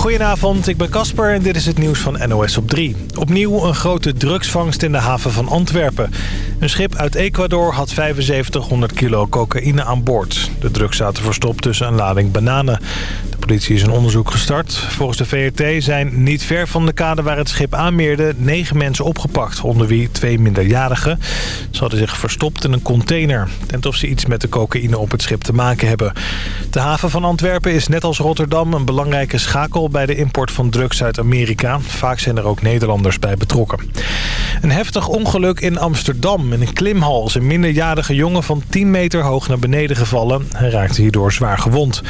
Goedenavond, ik ben Casper en dit is het nieuws van NOS op 3. Opnieuw een grote drugsvangst in de haven van Antwerpen. Een schip uit Ecuador had 7500 kilo cocaïne aan boord. De drugs zaten verstopt tussen een lading bananen. De politie is een onderzoek gestart. Volgens de VRT zijn niet ver van de kade waar het schip aanmeerde... negen mensen opgepakt, onder wie twee minderjarigen. Ze hadden zich verstopt in een container. Tent of ze iets met de cocaïne op het schip te maken hebben. De haven van Antwerpen is net als Rotterdam een belangrijke schakel bij de import van drugs uit Amerika. Vaak zijn er ook Nederlanders bij betrokken. Een heftig ongeluk in Amsterdam. In een klimhal is een minderjarige jongen van 10 meter hoog naar beneden gevallen. Hij raakte hierdoor zwaar gewond.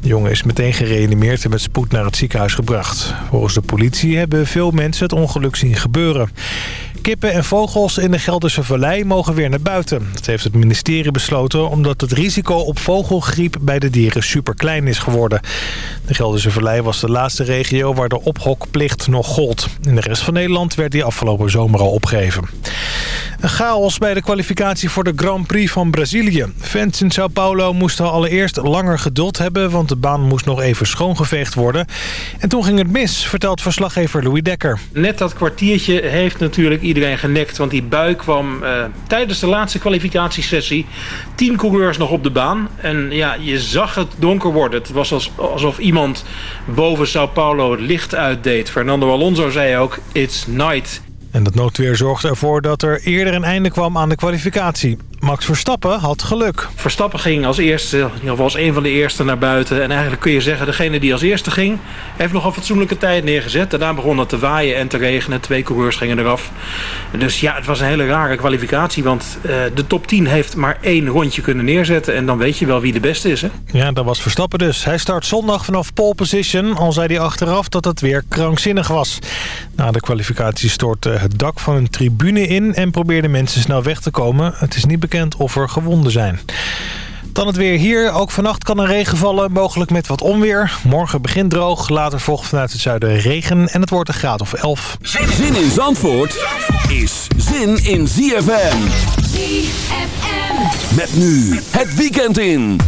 De jongen is meteen gereanimeerd en met spoed naar het ziekenhuis gebracht. Volgens de politie hebben veel mensen het ongeluk zien gebeuren. Kippen en vogels in de Gelderse Vallei mogen weer naar buiten. Dat heeft het ministerie besloten omdat het risico op vogelgriep bij de dieren superklein is geworden. De Gelderse Vallei was de laatste regio waar de ophokplicht nog gold. In de rest van Nederland werd die afgelopen zomer al opgeheven. Een chaos bij de kwalificatie voor de Grand Prix van Brazilië. Fans in Sao Paulo moesten allereerst langer geduld hebben... want de baan moest nog even schoongeveegd worden. En toen ging het mis, vertelt verslaggever Louis Dekker. Net dat kwartiertje heeft natuurlijk iedereen genekt... want die bui kwam uh, tijdens de laatste kwalificatiesessie... tien coureurs nog op de baan. En ja, je zag het donker worden. Het was alsof iemand boven Sao Paulo het licht uitdeed. Fernando Alonso zei ook, it's night. En dat noodweer zorgde ervoor dat er eerder een einde kwam aan de kwalificatie. Max Verstappen had geluk. Verstappen ging als eerste, in ieder geval als een van de eerste naar buiten. En eigenlijk kun je zeggen, degene die als eerste ging... heeft nog een fatsoenlijke tijd neergezet. Daarna begon het te waaien en te regenen. Twee coureurs gingen eraf. Dus ja, het was een hele rare kwalificatie. Want uh, de top 10 heeft maar één rondje kunnen neerzetten. En dan weet je wel wie de beste is, hè? Ja, dat was Verstappen dus. Hij start zondag vanaf pole position. Al zei hij achteraf dat het weer krankzinnig was. Na de kwalificatie stortte het dak van een tribune in... en probeerden mensen snel weg te komen. Het is niet bekend of er gewonden zijn. Dan het weer hier. Ook vannacht kan er regen vallen, mogelijk met wat onweer. Morgen begint droog, later volgt vanuit het zuiden regen en het wordt een graad of 11. Zin in Zandvoort is zin in ZFM. ZFM. Met nu het weekend in.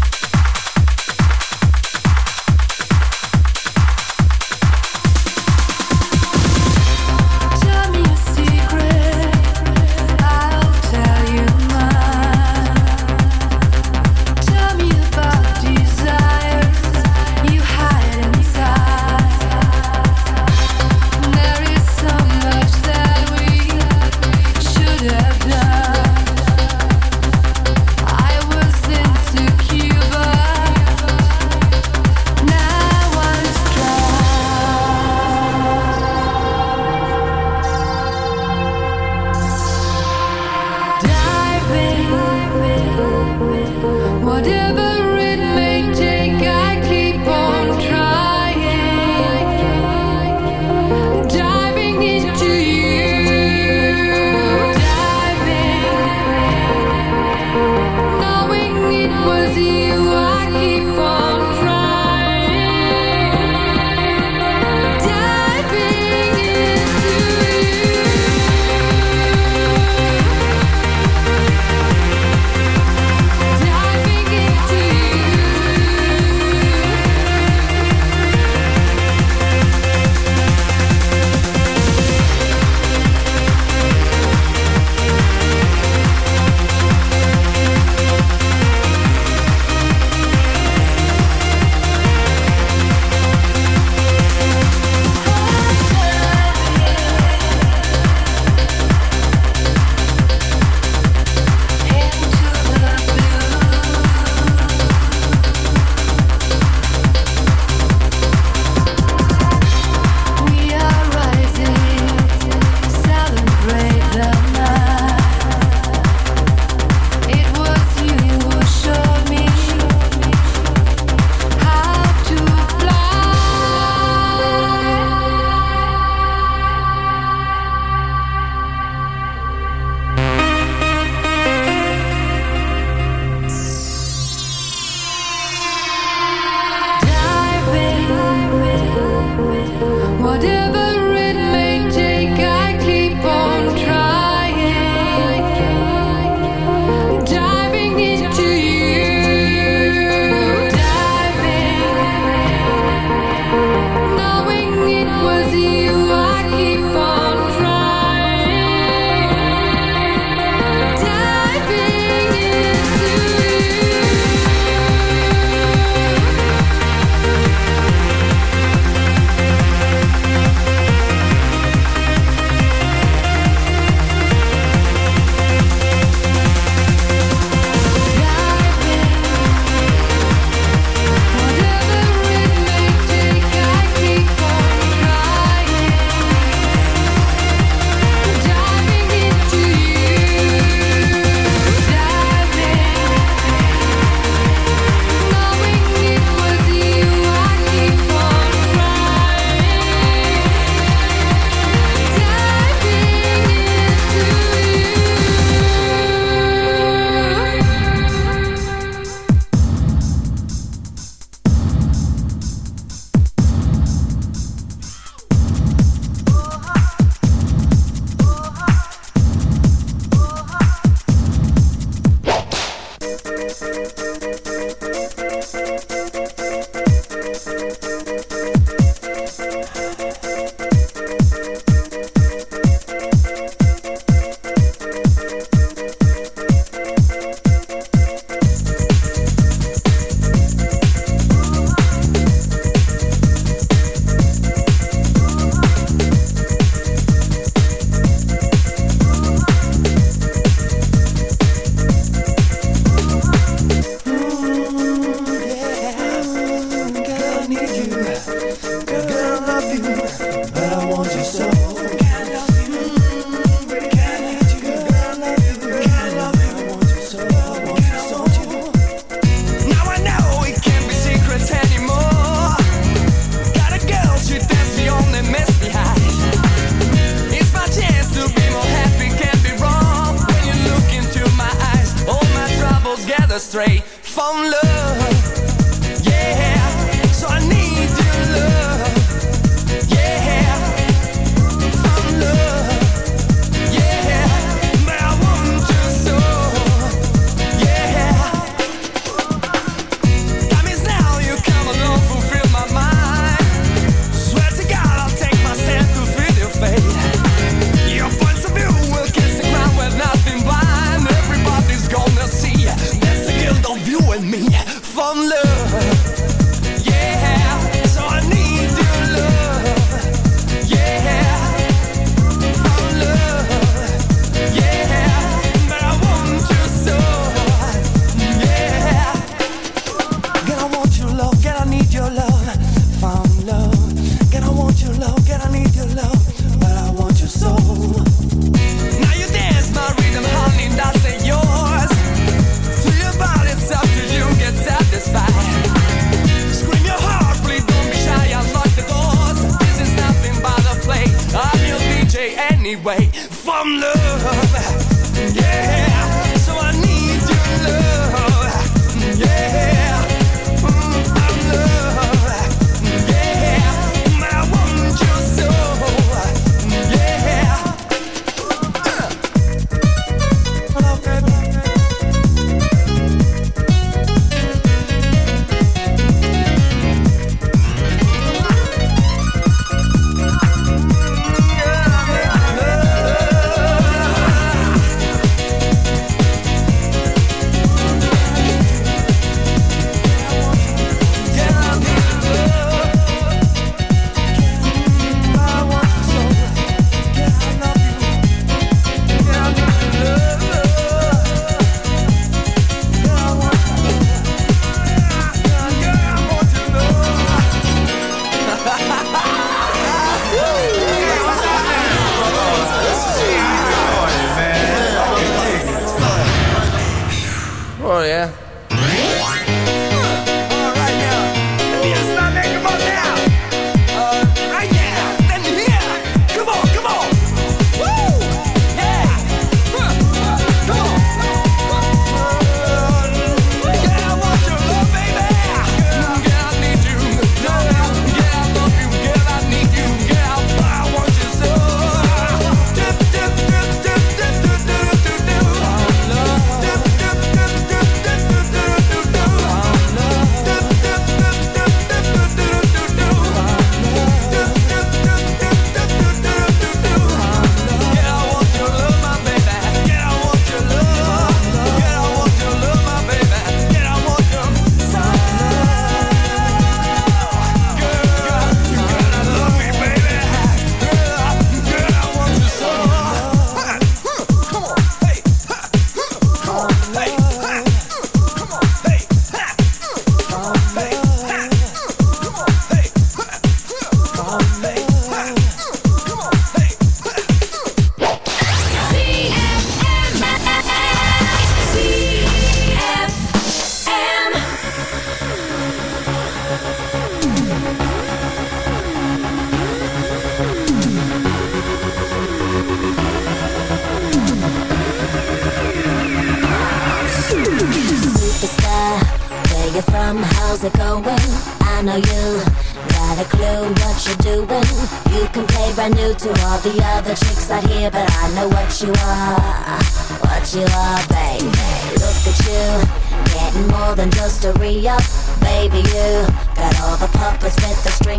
Oh, yeah.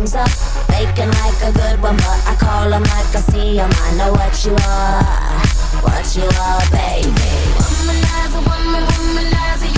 thumbs up. Faking like a good one But I call them like I see them I know what you are. What you are, baby. Womanizer, woman, womanizer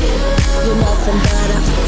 You're nothing but a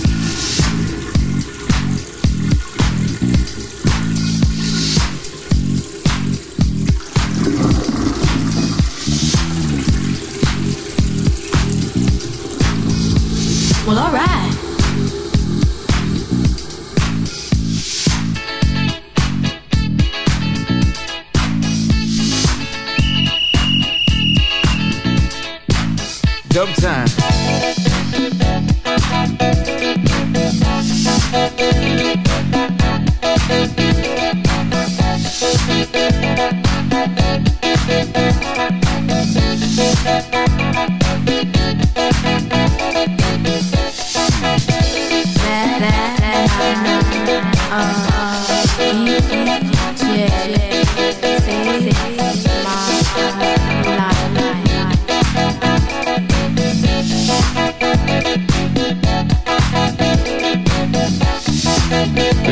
Dumb time.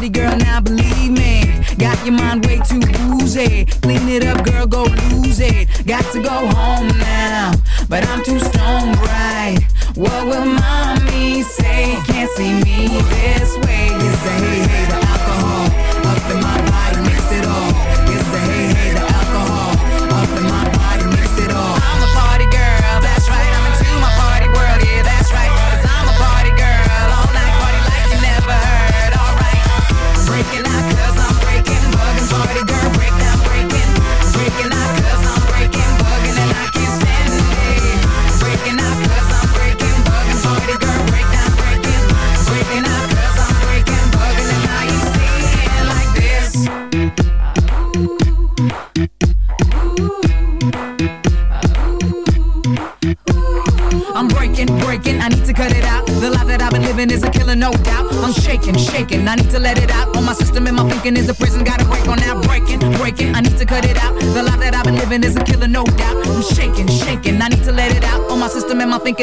party girl now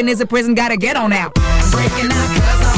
is a prison, gotta get on out. Breaking out cause I'm